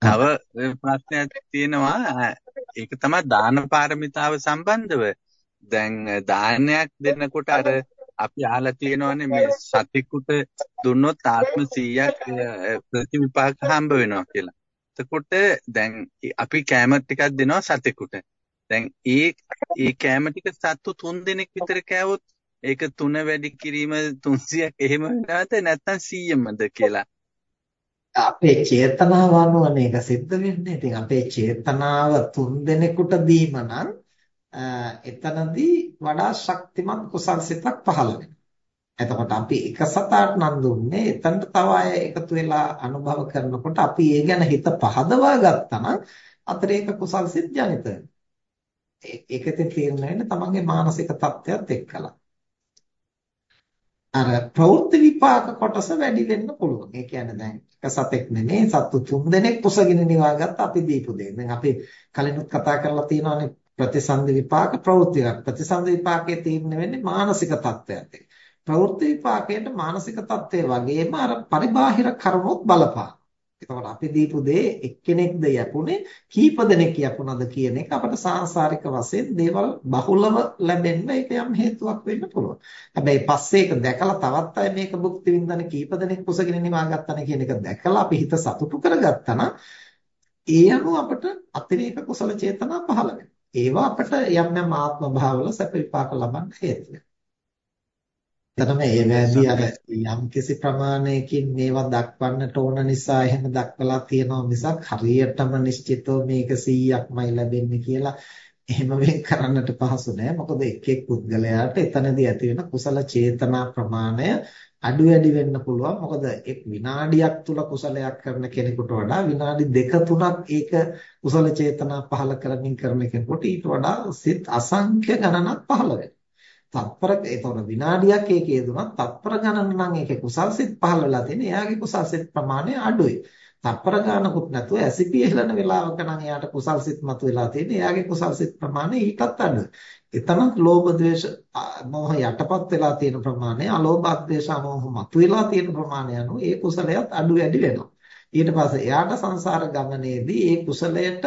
තව ප්‍රශ්නයක් තියෙනවා ඒක තමයි දාන පාරමිතාව සම්බන්ධව දැන් දානයක් දෙනකොට අර අපි අහලා තියෙනවානේ මේ සතිකුට දුන්නොත් ආත්ම 100ක් ප්‍රතිවිපාක හම්බ වෙනවා කියලා. එතකොට දැන් අපි කැම ටිකක් දෙනවා සතෙකුට. දැන් ඒ ඒ කැම ටික සත්තු 3 දිනක් විතර කෑවොත් ඒක 3 වැඩි කිරීම 300ක් එහෙම වෙනවද නැත්නම් 100මද කියලා. අපේ චේතනාව අනුවනේ ඒක සිද්ධ වෙන්නේ. ඉතින් අපේ චේතනාව තුන් දෙනෙකුට දීම නම් එතනදී වඩා ශක්තිමත් කුසල් සිතක් පහළ වෙනවා. එතකොට අපි එක සතාට නම් දුන්නේ එතනට තව අය එකතු වෙලා අනුභව කරනකොට අපි ඒ ගැන හිත පහදවා ගත්තා නම් අතරේක කුසල් සිත් ජනිත වෙනවා. ඒකෙන් තීරණය වෙන්නේ තමන්ගේ මානසික තත්ත්වයක් එක්කලා. අර ප්‍රවෘත්ති විපාක කොටස වැඩි වෙන්න පුළුවන්. ඒ කියන්නේ දැන් එක සතෙක් නෙමෙයි සත්තු තුන් දෙනෙක් කුසගින නිවාගත්ත අපි දීපු දෙයක්. දැන් අපි කලිනුත් කතා කරලා තියෙනවානේ ප්‍රතිසන්දි විපාක ප්‍රවෘත්ති විපාක. ප්‍රතිසන්දි විපාකයේ තීරණය වෙන්නේ මානසික තත්ත්වයක් එක්ක. ප්‍රවෘත්ති විපාකයට මානසික තත්ත්වය වගේම අර පරිබාහිර කර්මොත් බලපාන. එතකොට අපි දීපු දේ එක්කෙනෙක්ද යපුනේ කීප දෙනෙක් යපුනද කියන එක අපිට සාංශාරික වශයෙන් දේවල් බහුලව ලැබෙන්න ඒක යම් හේතුවක් වෙන්න පුළුවන්. හැබැයි පස්සේ ඒක දැකලා තවත් අය මේක භුක්ති විඳින කීප දෙනෙක් කුසගෙන නිවා ගන්නන කියන එක දැකලා අපි හිත සතුටු කරගත්තා නම් ඒ අනුව අපිට අතිරේක කුසල චේතනා පහළ වෙනවා. ඒවා අපිට යම් යම් ආත්ම භාවවල සැප විපාක ලබන්න හේතු වෙනවා. එතනම ඒ වැදී අර යම්කිසි ප්‍රමාණයකින් මේවා දක්වන්නට ඕන නිසා එහෙම දක්වලා තියෙනවා මිසක් හරියටම නිශ්චිතව මේක 100ක්මයි ලැබෙන්නේ කියලා එහෙම වෙන් කරන්නට පහසු නෑ. මොකද එක් එක් පුද්ගලයාට එතනදී ඇති වෙන කුසල චේතනා ප්‍රමාණය අඩු වැඩි වෙන්න පුළුවන්. මොකද එක් විනාඩියක් තුල කුසලයක් කරන කෙනෙකුට වඩා විනාඩි දෙක තුනක් ඒක කුසල චේතනා පහල කරමින් කරන කෙනෙකුට ඊට වඩා සිත් අසංඛ්‍ය ගණනක් පහළ වෙනවා. තත්පර ඒතකොට විනාඩියක් ඒකේ දුනත් තත්පර ගණන නම් ඒකේ කුසල්සිත පහළ වෙලා තියෙන එයාගේ කුසල්සිත ප්‍රමාණය අඩුයි. තත්පර ගණනකුත් නැතුව ඇසිපිය හෙලන වෙලාවක නම් එයාට කුසල්සිත මතුවලා තියෙන එයාගේ කුසල්සිත ප්‍රමාණය ඊටත් අඩුයි. එතනත් ලෝභ ද්වේෂ මොහ යටපත් වෙලා තියෙන ප්‍රමාණය අලෝභ ද්වේෂ මොහ මතුවලා තියෙන ප්‍රමාණය අනුව ඒ කුසලයට අඩු වැඩි වෙනවා. ඊට පස්සේ එයාට සංසාර ගමනේදී ඒ කුසලයට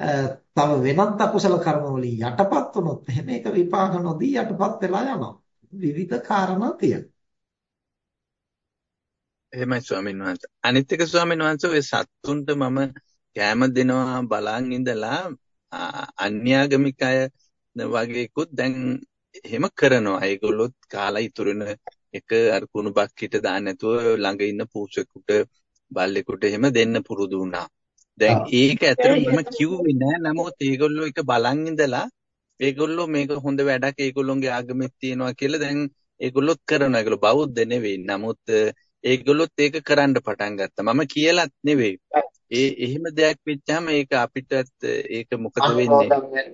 තව වෙනත් අකුසල කර්ම වලින් යටපත් වුණොත් එහෙම ඒක විපාක නොදී යටපත් වෙලා යනවා. විවිධ කාරණා තියෙනවා. එහෙමයි ස්වාමීන් වහන්සේ. අනිත් එක ස්වාමීන් වහන්සේ ඔය සත්තුන්ට මම කැම දෙනවා බලන් ඉඳලා අන්‍යාගමික අය වගේකුත් දැන් එහෙම කරනවා. ඒගොල්ලොත් කාලා ඉතුරුන එක අර කුණු බක්කිට දාන්න නැතුව ළඟ ඉන්න පූසෙකුට බල්ලෙකුට එහෙම දෙන්න පුරුදු වුණා. දැන් ඒක ඇත්තටම මම කිව්වේ නෑ. නමුත් ඒගොල්ලෝ එක බලන් ඉඳලා ඒගොල්ලෝ මේක හොඳ වැඩක් ඒගොල්ලොන්ගේ ආගමෙත් තියෙනවා කියලා දැන් ඒගොල්ලොත් කරනවා. ඒගොල්ලෝ බෞද්ධ නෙවෙයි. නමුත් ඒගොල්ලොත් ඒක කරන්න පටන් ගත්තා. මම කියලාත් නෙවෙයි. ඒ එහෙම දෙයක් වෙච්චාම ඒක අපිටත් ඒක මොකද වෙන්නේ?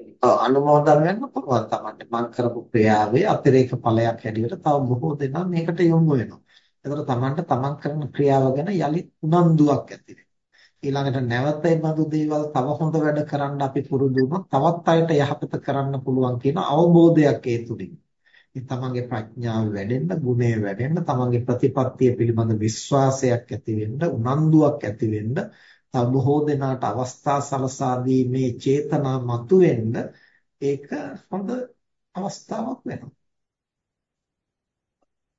අනුමෝදන් වෙන්න. පුළුවන් තමයි. මම කරපු ක්‍රියාවේ අතිරේක ඵලයක් හැටියට තව බොහෝ දෙනා මේකට යොමු වෙනවා. එතකොට තමන්ට තමන් කරන ක්‍රියාව ගැන යලිත් උනන්දුවක් ඇති ඊළඟට නැවත මේ බඳු දේවල් තව හොඳ වැඩ කරන්න අපි පුරුදු වුණොත් තවත් අයට යහපත කරන්න පුළුවන් කියන අවබෝධයක් ඒ තුලින්. ඉතින් තමන්ගේ ප්‍රඥාව වැඩෙන්න, ගුණය වැඩෙන්න, තමන්ගේ ප්‍රතිපත්තිය පිළිබඳ විශ්වාසයක් ඇති වෙන්න, උනන්දුවක් ඇති වෙන්න, තව බොහෝ දෙනාට අවස්ථා සලසා දීමේ චේතනා මතුවෙන්න ඒක හොඳ අවස්ථාවක් වෙනවා.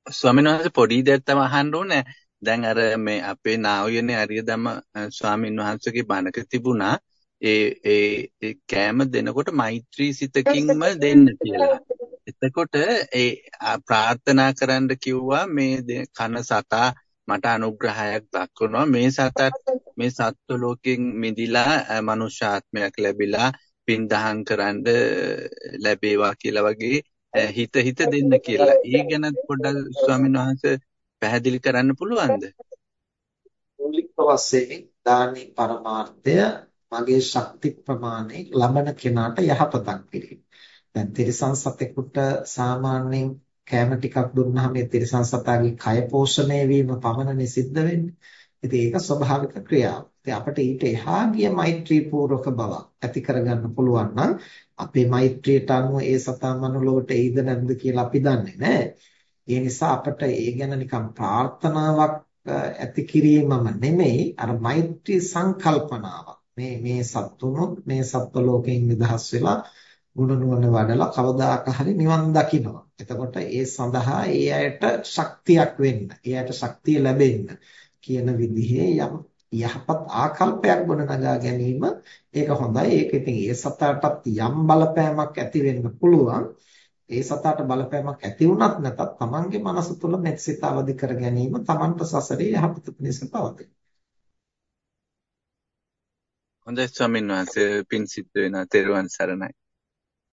ස්වාමීන් වහන්සේ පොඩි දෙයක් තමයි අහන්න ඕනේ. දැන් අර මේ අපේ නාවියනේ අරියදම ස්වාමීන් වහන්සේගේ බණක තිබුණා ඒ ඒ කෑම දෙනකොට මෛත්‍රී සිතකින්ම දෙන්න කියලා. එතකොට ඒ ප්‍රාර්ථනා කරන්න කිව්වා මේ කන සතා මට අනුග්‍රහයක් දක්වනවා මේ සතත් මේ සත්ව ලෝකෙන් මිදිලා මනුෂ්‍ය ආත්මයක් ලැබිලා පින් දහම් කරන්න ලැබේවා කියලා වගේ හිත හිත දෙන්න කියලා. ඒ ගැන පොඩ්ඩක් ස්වාමීන් වහන්සේ පැහැදිලි කරන්න පුළුවන්ද? මූලික වශයෙන් දානි පරමාර්ථය මගේ ශක්ති ප්‍රමාණය ලබන කෙනාට යහපතක් කිරීම. දැන් තිරිසන් සතෙකුට සාමාන්‍යයෙන් කෑම ටිකක් දුන්නාම මේ තිරිසන් සතාගේ කය පෝෂණය වීම පමණනේ සිද්ධ වෙන්නේ. ඉතින් ඒක ස්වභාවික ක්‍රියාවක්. ඉතින් අපිට ඊට එහා ගිය මෛත්‍රී පූර්වක බවක් ඇති කරගන්න පුළුවන් නම් අපේ මෛත්‍රියට අනුව ඒ සතා මනුලොවට එයිද නැද්ද කියලා අපි දන්නේ නැහැ. ඒ නිසා අපිට ඒ ගැන නිකම් ප්‍රාර්ථනාවක් ඇති කිරීමම නෙමෙයි අර මෛත්‍රී සංකල්පනාවක්. මේ මේ සත්තුනොත් මේ සත්ව ලෝකයෙන් නිදහස් වෙලා ගුණ නුවණ වඩලා කවදාක හරි නිවන් දකිනවා. එතකොට ඒ සඳහා ඒ අයට ශක්තියක් වෙන්න, ඒ අයට ශක්තිය ලැබෙන්න කියන විදිහේ යම් යහපත් ආකල්පයක් ගොඩනගා ගැනීම ඒක හොඳයි. ඒක ඉතින් ඒ සතාටත් යම් බලපෑමක් ඇති වෙන්න පුළුවන්. ඒ සතාට බලපෑමක් ඇති වුණත් නැතත් තමන්ගේ මනස තුළ මෙත්සිත අවදි කර ගැනීම තමන්ට සසරේ යහපත පිණිස පවතින. හොඳයි ස්වාමීන් වහන්සේ පින් සිද්ධ වෙනවා. තෙරුවන් සරණයි.